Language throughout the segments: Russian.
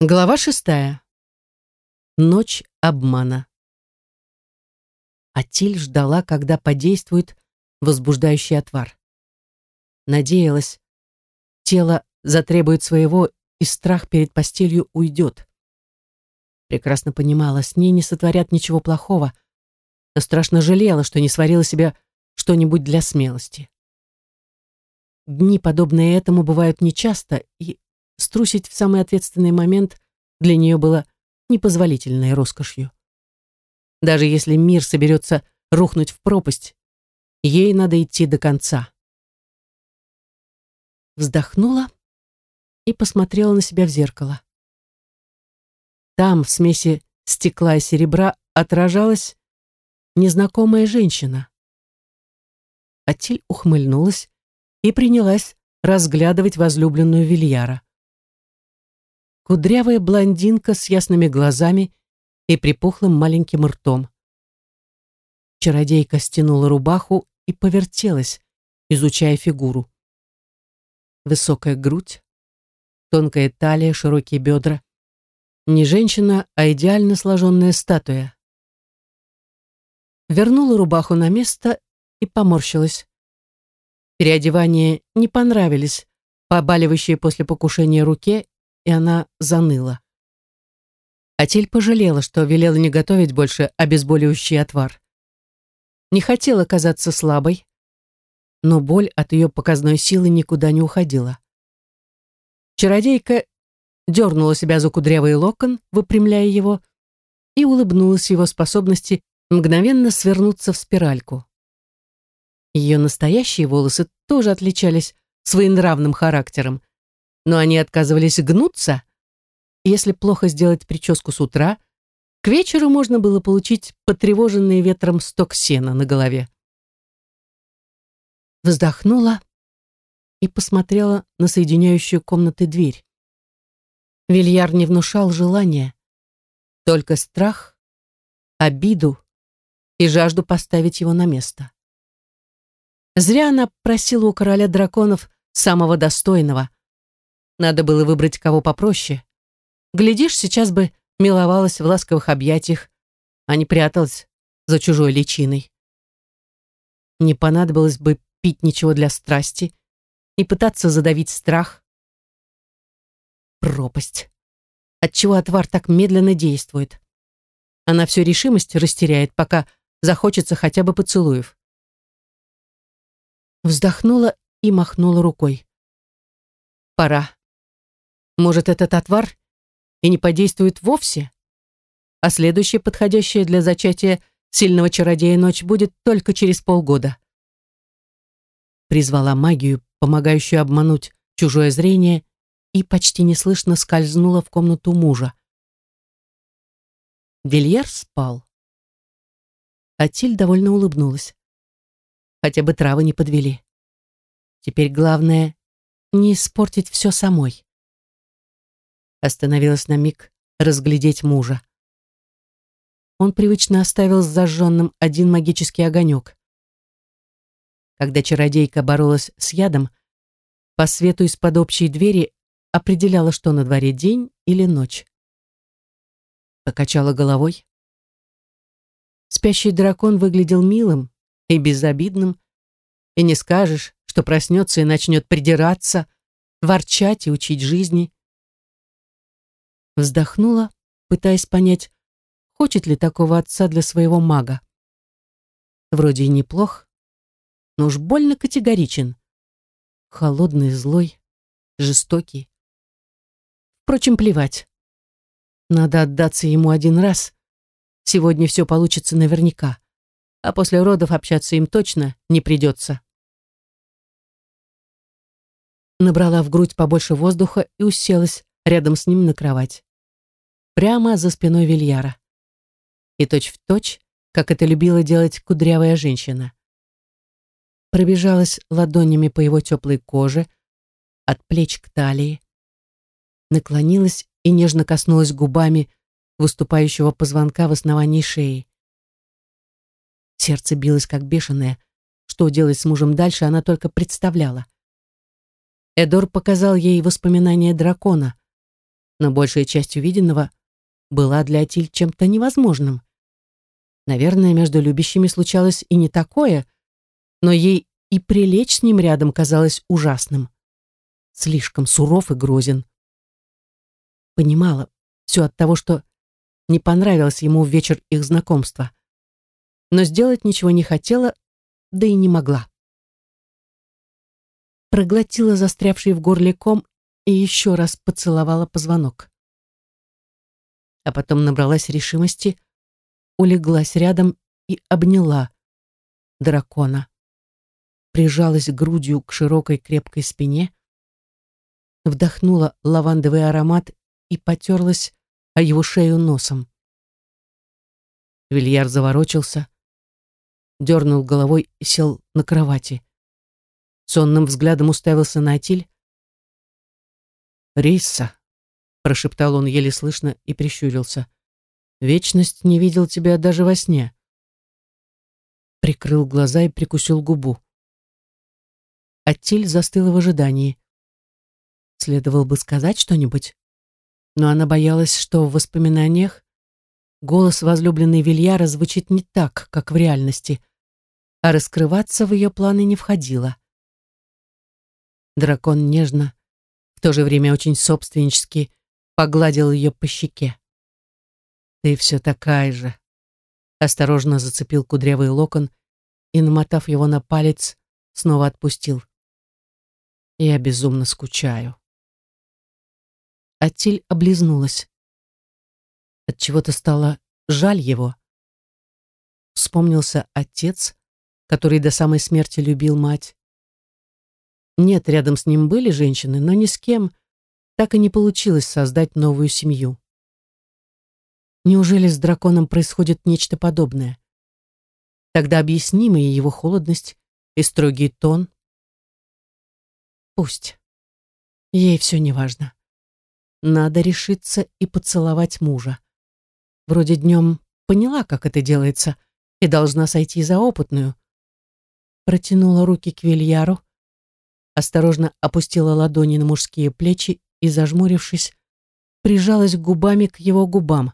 Глава шестая. Ночь обмана. Атиль ждала, когда подействует возбуждающий отвар. Надеялась, тело затребует своего, и страх перед постелью уйдет. Прекрасно понимала, с ней не сотворят ничего плохого, но страшно жалела, что не сварила себе что-нибудь для смелости. Дни, подобные этому, бывают нечасто, и струсить в самый ответственный момент для нее было непозволительной роскошью. Даже если мир соберется рухнуть в пропасть, ей надо идти до конца. Вздохнула и посмотрела на себя в зеркало. Там, в смеси стекла и серебра, отражалась незнакомая женщина. Атиль ухмыльнулась и принялась разглядывать возлюбленную Вильяра кудрявая блондинка с ясными глазами и припухлым маленьким ртом. Чародейка стянула рубаху и повертелась, изучая фигуру. Высокая грудь, тонкая талия, широкие бедра. Не женщина, а идеально сложенная статуя. Вернула рубаху на место и поморщилась. Переодевания не понравились, побаливающие после покушения руке и она заныла. Атель пожалела, что велела не готовить больше обезболивающий отвар. Не хотела казаться слабой, но боль от ее показной силы никуда не уходила. Чародейка дернула себя за кудрявый локон, выпрямляя его, и улыбнулась его способности мгновенно свернуться в спиральку. Ее настоящие волосы тоже отличались своенравным характером, но они отказывались гнуться. Если плохо сделать прическу с утра, к вечеру можно было получить потревоженный ветром сток сена на голове. Вздохнула и посмотрела на соединяющую комнаты дверь. Вильяр не внушал желания, только страх, обиду и жажду поставить его на место. Зря она просила у короля драконов самого достойного, надо было выбрать кого попроще. Глядишь, сейчас бы миловалась в ласковых объятиях, а не пряталась за чужой личиной. Не понадобилось бы пить ничего для страсти и пытаться задавить страх. Пропасть. Отчего отвар так медленно действует? Она всю решимость растеряет, пока захочется хотя бы поцелуев. Вздохнула и махнула рукой. Пора. Может, этот отвар и не подействует вовсе? А следующая подходящая для зачатия сильного чародея ночь будет только через полгода. Призвала магию, помогающую обмануть чужое зрение, и почти неслышно скользнула в комнату мужа. Вильяр спал. Атиль довольно улыбнулась. Хотя бы травы не подвели. Теперь главное — не испортить все самой. Остановилась на миг разглядеть мужа. Он привычно оставил зажженным один магический огонек. Когда чародейка боролась с ядом, по свету из-под общей двери определяла, что на дворе день или ночь. Покачала головой. Спящий дракон выглядел милым и безобидным, и не скажешь, что проснется и начнет придираться, ворчать и учить жизни. Вздохнула, пытаясь понять, хочет ли такого отца для своего мага. Вроде и неплох, но уж больно категоричен. Холодный, злой, жестокий. Впрочем, плевать. Надо отдаться ему один раз. Сегодня все получится наверняка. А после родов общаться им точно не придется. Набрала в грудь побольше воздуха и уселась рядом с ним на кровать прямо за спиной Вильяра. И точь-в-точь, точь, как это любила делать кудрявая женщина. Пробежалась ладонями по его теплой коже, от плеч к талии, наклонилась и нежно коснулась губами выступающего позвонка в основании шеи. Сердце билось как бешеное. Что делать с мужем дальше, она только представляла. Эдор показал ей воспоминания дракона, Но большая часть увиденного была для Атиль чем-то невозможным. Наверное, между любящими случалось и не такое, но ей и прилечь с ним рядом казалось ужасным. Слишком суров и грозен. Понимала, все от того, что не понравилось ему в вечер их знакомства. Но сделать ничего не хотела, да и не могла. Проглотила застрявший в горле ком и еще раз поцеловала позвонок. А потом набралась решимости, улеглась рядом и обняла дракона. Прижалась грудью к широкой крепкой спине, вдохнула лавандовый аромат и потерлась о его шею носом. Вильяр заворочился, дернул головой и сел на кровати. Сонным взглядом уставился на Атиль. «Риса», — прошептал он еле слышно и прищурился, — «вечность не видел тебя даже во сне». Прикрыл глаза и прикусил губу. Аттиль застыла в ожидании. Следовало бы сказать что-нибудь, но она боялась, что в воспоминаниях голос возлюбленной Вильяра звучит не так, как в реальности, а раскрываться в ее планы не входило. Дракон нежно, в то же время очень собственнически, погладил ее по щеке. «Ты все такая же», осторожно зацепил кудрявый локон и, намотав его на палец, снова отпустил. «Я безумно скучаю». Атиль облизнулась. От чего то стало жаль его. Вспомнился отец, который до самой смерти любил мать. Нет, рядом с ним были женщины, но ни с кем так и не получилось создать новую семью. Неужели с драконом происходит нечто подобное? Тогда объяснима и его холодность, и строгий тон. Пусть. Ей все не важно. Надо решиться и поцеловать мужа. Вроде днем поняла, как это делается, и должна сойти за опытную. Протянула руки к Вильяру, осторожно опустила ладони на мужские плечи и, зажмурившись, прижалась губами к его губам.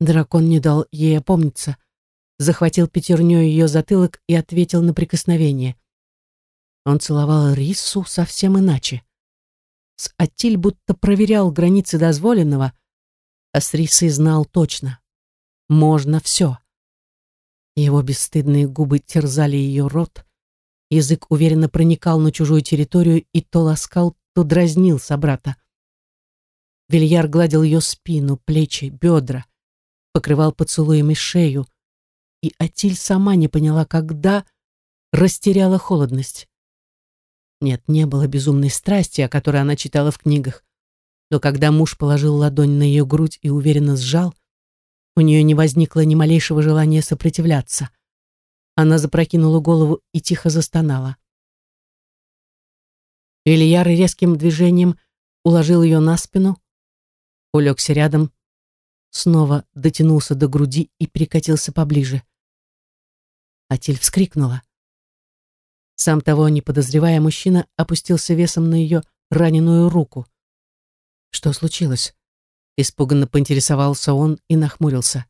Дракон не дал ей опомниться, захватил пятерню ее затылок и ответил на прикосновение. Он целовал Рису совсем иначе. С Атиль будто проверял границы дозволенного, а с Рисой знал точно. Можно все. Его бесстыдные губы терзали ее рот, язык уверенно проникал на чужую территорию и то ласкал, то дразнил собрата. Вильяр гладил ее спину, плечи, бедра, покрывал поцелуями шею, и Атиль сама не поняла, когда растеряла холодность. Нет, не было безумной страсти, о которой она читала в книгах. Но когда муж положил ладонь на ее грудь и уверенно сжал, у нее не возникло ни малейшего желания сопротивляться. Она запрокинула голову и тихо застонала. Ильяр резким движением уложил ее на спину, улегся рядом, снова дотянулся до груди и перекатился поближе. Атиль вскрикнула. Сам того не подозревая, мужчина опустился весом на ее раненую руку. Что случилось? Испуганно поинтересовался он и нахмурился.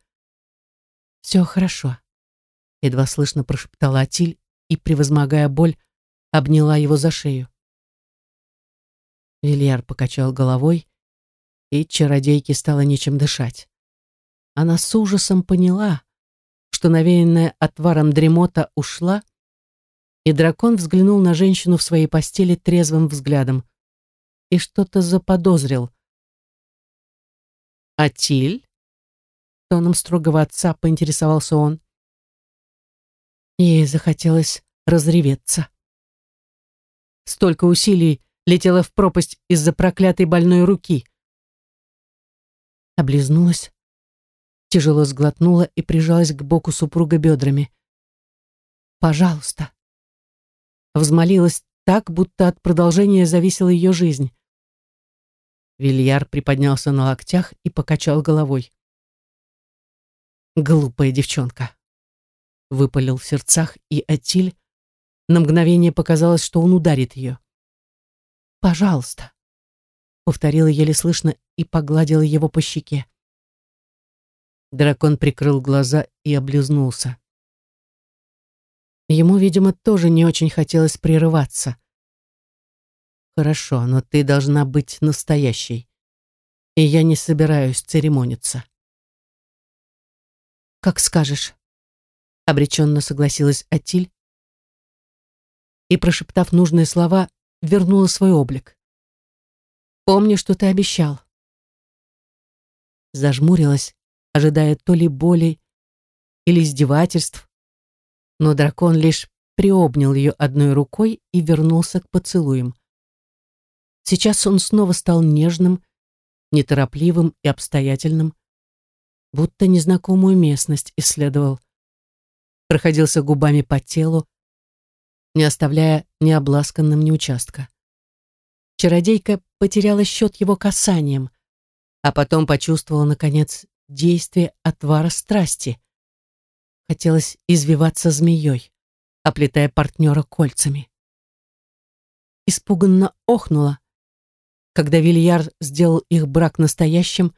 «Все хорошо», — едва слышно прошептала Атиль и, превозмогая боль, обняла его за шею. Вильяр покачал головой, и чародейке стало нечем дышать. Она с ужасом поняла, что навеянная отваром дремота ушла, и дракон взглянул на женщину в своей постели трезвым взглядом и что-то заподозрил. «Атиль?» — тоном строгого отца поинтересовался он. Ей захотелось разреветься. Столько усилий летело в пропасть из-за проклятой больной руки. Облизнулась, тяжело сглотнула и прижалась к боку супруга бедрами. «Пожалуйста», взмолилась так, будто от продолжения зависела ее жизнь. Вильяр приподнялся на локтях и покачал головой. «Глупая девчонка!» Выпалил в сердцах, и Атиль на мгновение показалось, что он ударит ее. «Пожалуйста!» повторила еле слышно и погладила его по щеке. Дракон прикрыл глаза и облизнулся. Ему, видимо, тоже не очень хотелось прерываться. «Хорошо, но ты должна быть настоящей, и я не собираюсь церемониться». «Как скажешь», — обреченно согласилась Атиль и, прошептав нужные слова, вернула свой облик. «Помни, что ты обещал». Зажмурилась, ожидая то ли боли или издевательств, но дракон лишь приобнял ее одной рукой и вернулся к поцелуям. Сейчас он снова стал нежным, неторопливым и обстоятельным, будто незнакомую местность исследовал. Проходился губами по телу, не оставляя ни обласканным ни участка. Чародейка потеряла счет его касанием, а потом почувствовала, наконец, действие отвара страсти. Хотелось извиваться змеей, оплетая партнера кольцами. Испуганно охнула, когда Вильяр сделал их брак настоящим,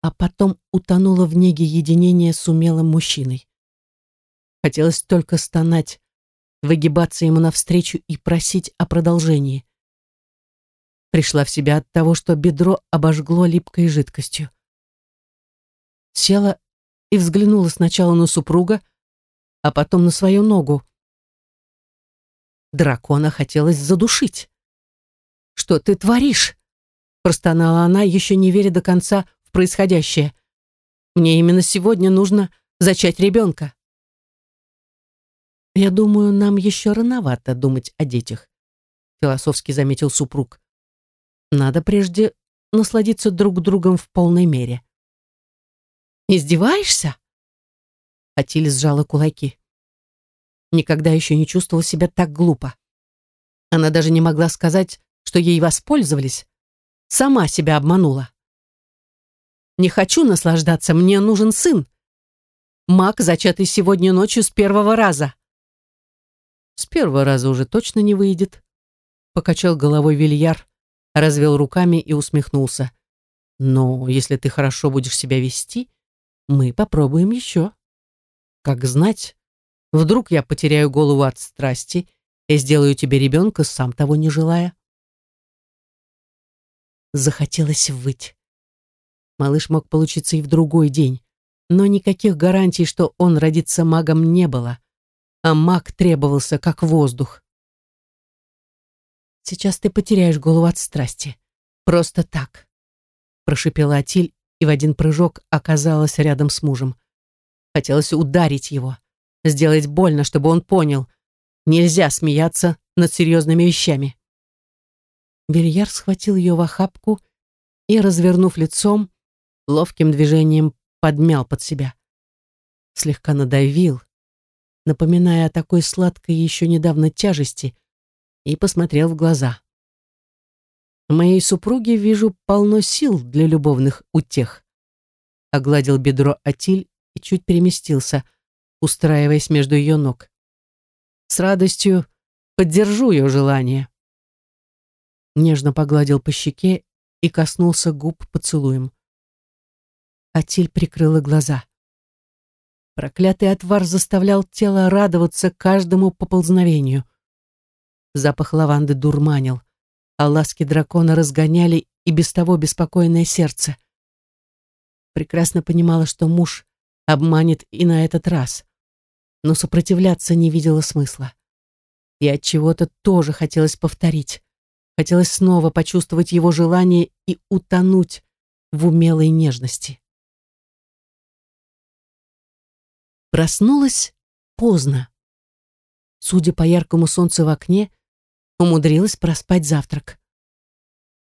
а потом утонула в неге единения с умелым мужчиной. Хотелось только стонать, выгибаться ему навстречу и просить о продолжении. Пришла в себя от того, что бедро обожгло липкой жидкостью. Села и взглянула сначала на супруга, а потом на свою ногу. Дракона хотелось задушить. «Что ты творишь?» простонала она, еще не веря до конца происходящее. Мне именно сегодня нужно зачать ребенка. Я думаю, нам еще рановато думать о детях, философски заметил супруг. Надо прежде насладиться друг другом в полной мере. Издеваешься? Атиль сжала кулаки. Никогда еще не чувствовала себя так глупо. Она даже не могла сказать, что ей воспользовались. Сама себя обманула. Не хочу наслаждаться, мне нужен сын. Маг, зачатый сегодня ночью с первого раза. С первого раза уже точно не выйдет. Покачал головой Вильяр, развел руками и усмехнулся. Но если ты хорошо будешь себя вести, мы попробуем еще. Как знать, вдруг я потеряю голову от страсти и сделаю тебе ребенка, сам того не желая. Захотелось выть. Малыш мог получиться и в другой день, но никаких гарантий, что он родится магом, не было. А маг требовался, как воздух. «Сейчас ты потеряешь голову от страсти. Просто так», — прошипела Атиль и в один прыжок оказалась рядом с мужем. Хотелось ударить его, сделать больно, чтобы он понял. Нельзя смеяться над серьезными вещами. Бельяр схватил ее в охапку и, развернув лицом, ловким движением подмял под себя. Слегка надавил, напоминая о такой сладкой еще недавно тяжести, и посмотрел в глаза. «В моей супруге вижу полно сил для любовных утех», огладил бедро Атиль и чуть переместился, устраиваясь между ее ног. «С радостью поддержу ее желание». Нежно погладил по щеке и коснулся губ поцелуем. Атиль прикрыла глаза. Проклятый отвар заставлял тело радоваться каждому поползновению. Запах лаванды дурманил, а ласки дракона разгоняли и без того беспокойное сердце. Прекрасно понимала, что муж обманет и на этот раз, но сопротивляться не видела смысла. И от чего-то тоже хотелось повторить. Хотелось снова почувствовать его желание и утонуть в умелой нежности. Проснулась поздно. Судя по яркому солнцу в окне, умудрилась проспать завтрак.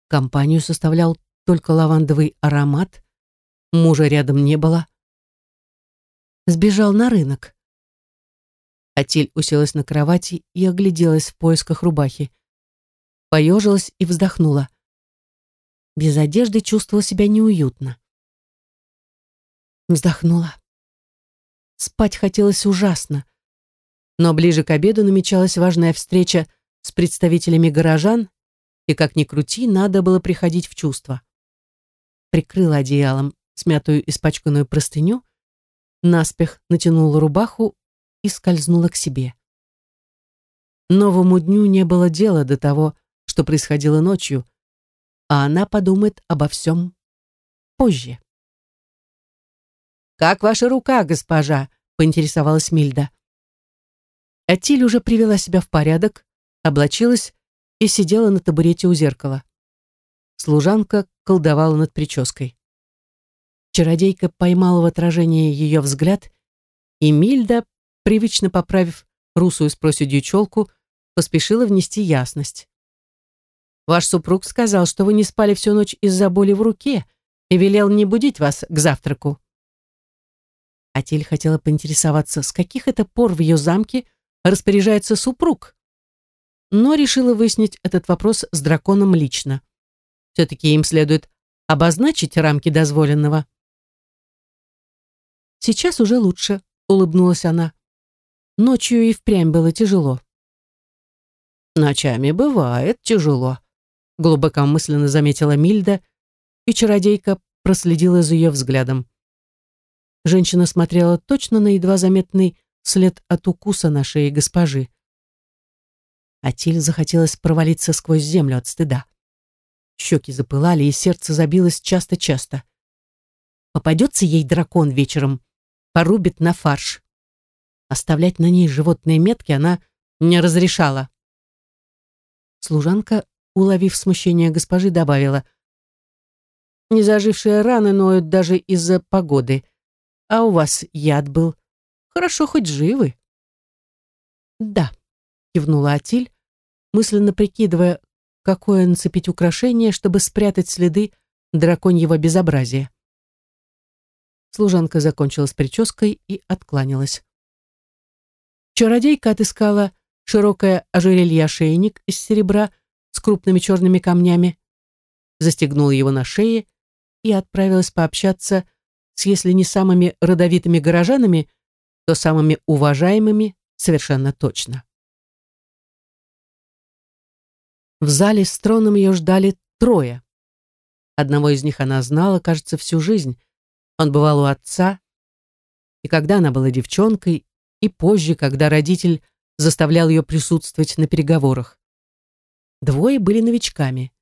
Компанию составлял только лавандовый аромат, мужа рядом не было. Сбежал на рынок. Атиль уселась на кровати и огляделась в поисках рубахи. Поежилась и вздохнула. Без одежды чувствовала себя неуютно. Вздохнула. Спать хотелось ужасно. Но ближе к обеду намечалась важная встреча с представителями горожан, и, как ни крути, надо было приходить в чувство. Прикрыла одеялом смятую испачканную простыню, наспех натянула рубаху и скользнула к себе. Новому дню не было дела до того, что происходило ночью, а она подумает обо всем позже. «Как ваша рука, госпожа?» — поинтересовалась Мильда. Атиль уже привела себя в порядок, облачилась и сидела на табурете у зеркала. Служанка колдовала над прической. Чародейка поймала в отражении ее взгляд, и Мильда, привычно поправив русую с проседью челку, поспешила внести ясность. «Ваш супруг сказал, что вы не спали всю ночь из-за боли в руке и велел не будить вас к завтраку». Атиль хотела поинтересоваться, с каких это пор в ее замке распоряжается супруг, но решила выяснить этот вопрос с драконом лично. Все-таки им следует обозначить рамки дозволенного. «Сейчас уже лучше», — улыбнулась она. Ночью и впрямь было тяжело. «Ночами бывает тяжело», — глубокомысленно заметила Мильда, и чародейка проследила за ее взглядом. Женщина смотрела точно на едва заметный след от укуса на шее госпожи. Атиль захотелось провалиться сквозь землю от стыда. Щеки запылали, и сердце забилось часто-часто. Попадется ей дракон вечером, порубит на фарш. Оставлять на ней животные метки она не разрешала. Служанка, уловив смущение госпожи, добавила. «Незажившие раны ноют даже из-за погоды. А у вас яд был. Хорошо, хоть живы». «Да», — кивнула Атиль, мысленно прикидывая, какое нацепить украшение, чтобы спрятать следы драконьего безобразия. Служанка закончила с прической и откланялась. Чародейка отыскала широкое ожерелье-ошейник из серебра с крупными черными камнями, застегнула его на шее и отправилась пообщаться с, если не самыми родовитыми горожанами, то самыми уважаемыми совершенно точно. В зале с троном ее ждали трое. Одного из них она знала, кажется, всю жизнь. Он бывал у отца, и когда она была девчонкой, и позже, когда родитель заставлял ее присутствовать на переговорах. Двое были новичками.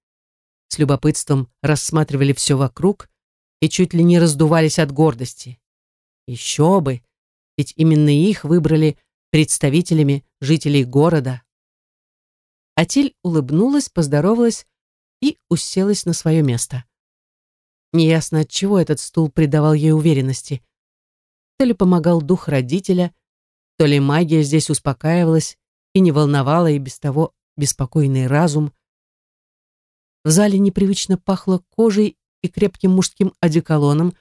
С любопытством рассматривали все вокруг и чуть ли не раздувались от гордости. Еще бы, ведь именно их выбрали представителями жителей города. Атиль улыбнулась, поздоровалась и уселась на свое место. Неясно, от чего этот стул придавал ей уверенности. То ли помогал дух родителя, то ли магия здесь успокаивалась и не волновала и без того беспокойный разум. В зале непривычно пахло кожей и крепким мужским одеколоном,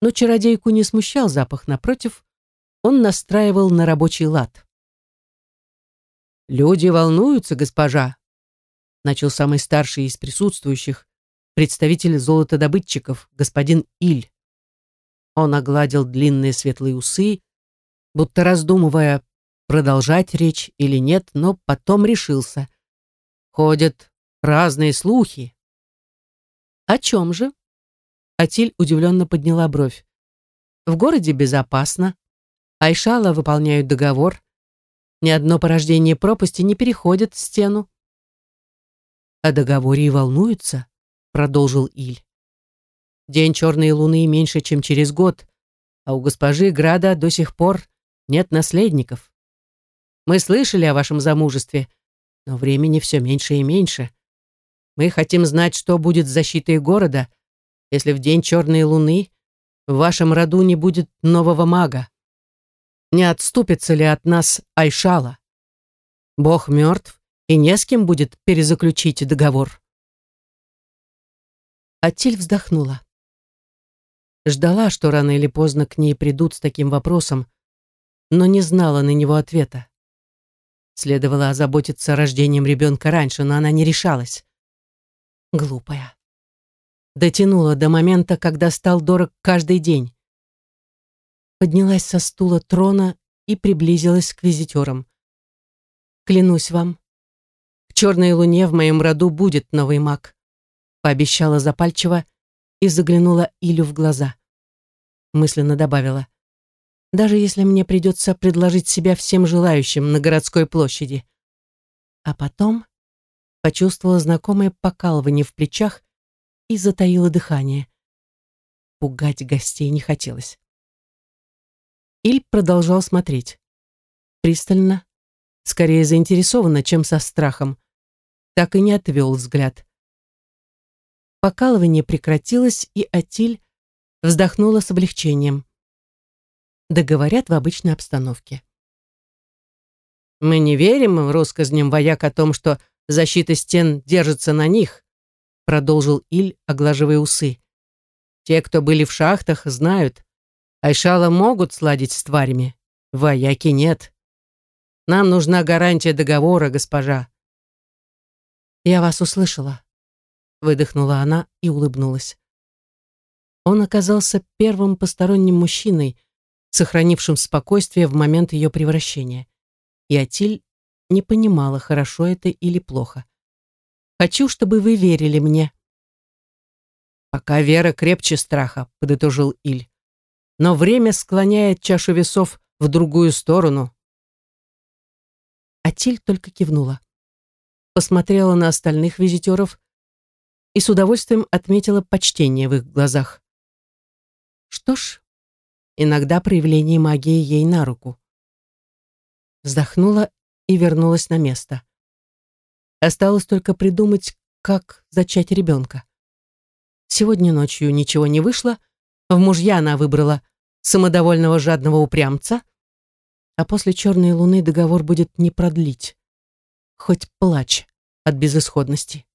но чародейку не смущал запах, напротив, он настраивал на рабочий лад. «Люди волнуются, госпожа», — начал самый старший из присутствующих, представитель золотодобытчиков, господин Иль. Он огладил длинные светлые усы, будто раздумывая, продолжать речь или нет, но потом решился. Ходят разные слухи. О чем же? Атиль удивленно подняла бровь. В городе безопасно. Айшала выполняют договор. Ни одно порождение пропасти не переходит стену. О договоре и волнуются продолжил Иль. День черной луны меньше, чем через год, а у госпожи Града до сих пор нет наследников. Мы слышали о вашем замужестве, но времени все меньше и меньше. Мы хотим знать, что будет с защитой города, если в день черной луны в вашем роду не будет нового мага. Не отступится ли от нас Айшала? Бог мертв, и не с кем будет перезаключить договор. Аттиль вздохнула. Ждала, что рано или поздно к ней придут с таким вопросом, но не знала на него ответа. Следовало озаботиться рождением ребенка раньше, но она не решалась. Глупая. Дотянула до момента, когда стал дорог каждый день. Поднялась со стула трона и приблизилась к визитерам. Клянусь вам, черной луне в моем роду будет новый маг», пообещала запальчиво и заглянула Илю в глаза. Мысленно добавила. «Даже если мне придется предложить себя всем желающим на городской площади». А потом почувствовала знакомое покалывание в плечах и затаила дыхание. Пугать гостей не хотелось. Иль продолжал смотреть. Пристально, скорее заинтересованно, чем со страхом. Так и не отвел взгляд. Покалывание прекратилось, и Атиль вздохнула с облегчением. Договорят в обычной обстановке. «Мы не верим россказням вояк о том, что защита стен держится на них», продолжил Иль, оглаживая усы. «Те, кто были в шахтах, знают. Айшала могут сладить с тварями, вояки нет. Нам нужна гарантия договора, госпожа». «Я вас услышала», выдохнула она и улыбнулась. Он оказался первым посторонним мужчиной, сохранившим спокойствие в момент ее превращения. И Атиль не понимала, хорошо это или плохо. «Хочу, чтобы вы верили мне». «Пока вера крепче страха», — подытожил Иль. «Но время склоняет чашу весов в другую сторону». Атиль только кивнула. Посмотрела на остальных визитеров и с удовольствием отметила почтение в их глазах. Что ж, иногда проявление магии ей на руку. Вздохнула и вернулась на место. Осталось только придумать, как зачать ребенка. Сегодня ночью ничего не вышло, в мужья она выбрала самодовольного жадного упрямца, а после черной луны договор будет не продлить. Хоть плачь от безысходности.